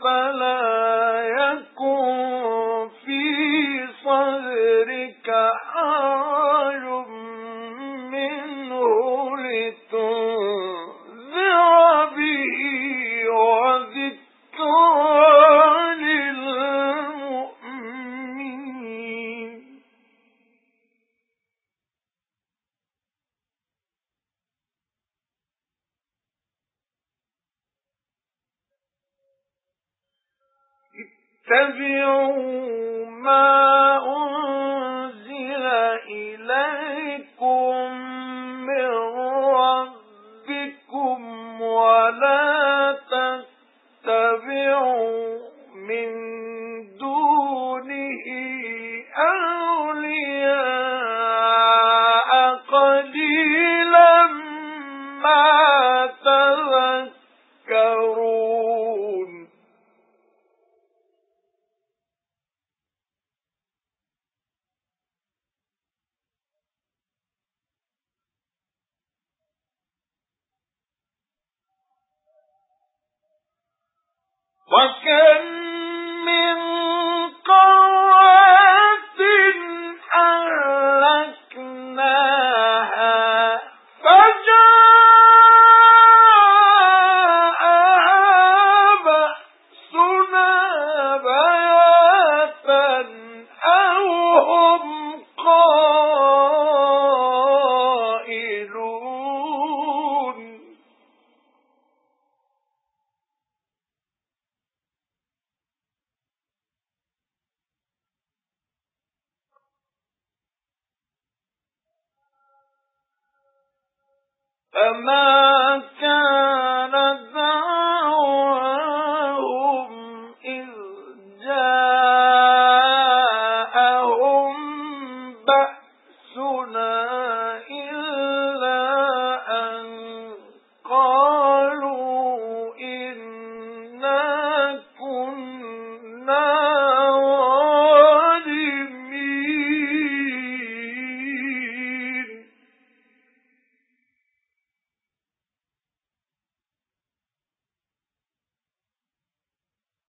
فلا يكن اتبعوا ما أنزل إليكم من ربكم ولا تتبعوا من دونه أولياء وكم من قرية أهلكناها فجاءها بأسنا بياتا أو هم فما كان دعواهم إذ جاءهم بأسنا إلا أن قالوا إِنَّا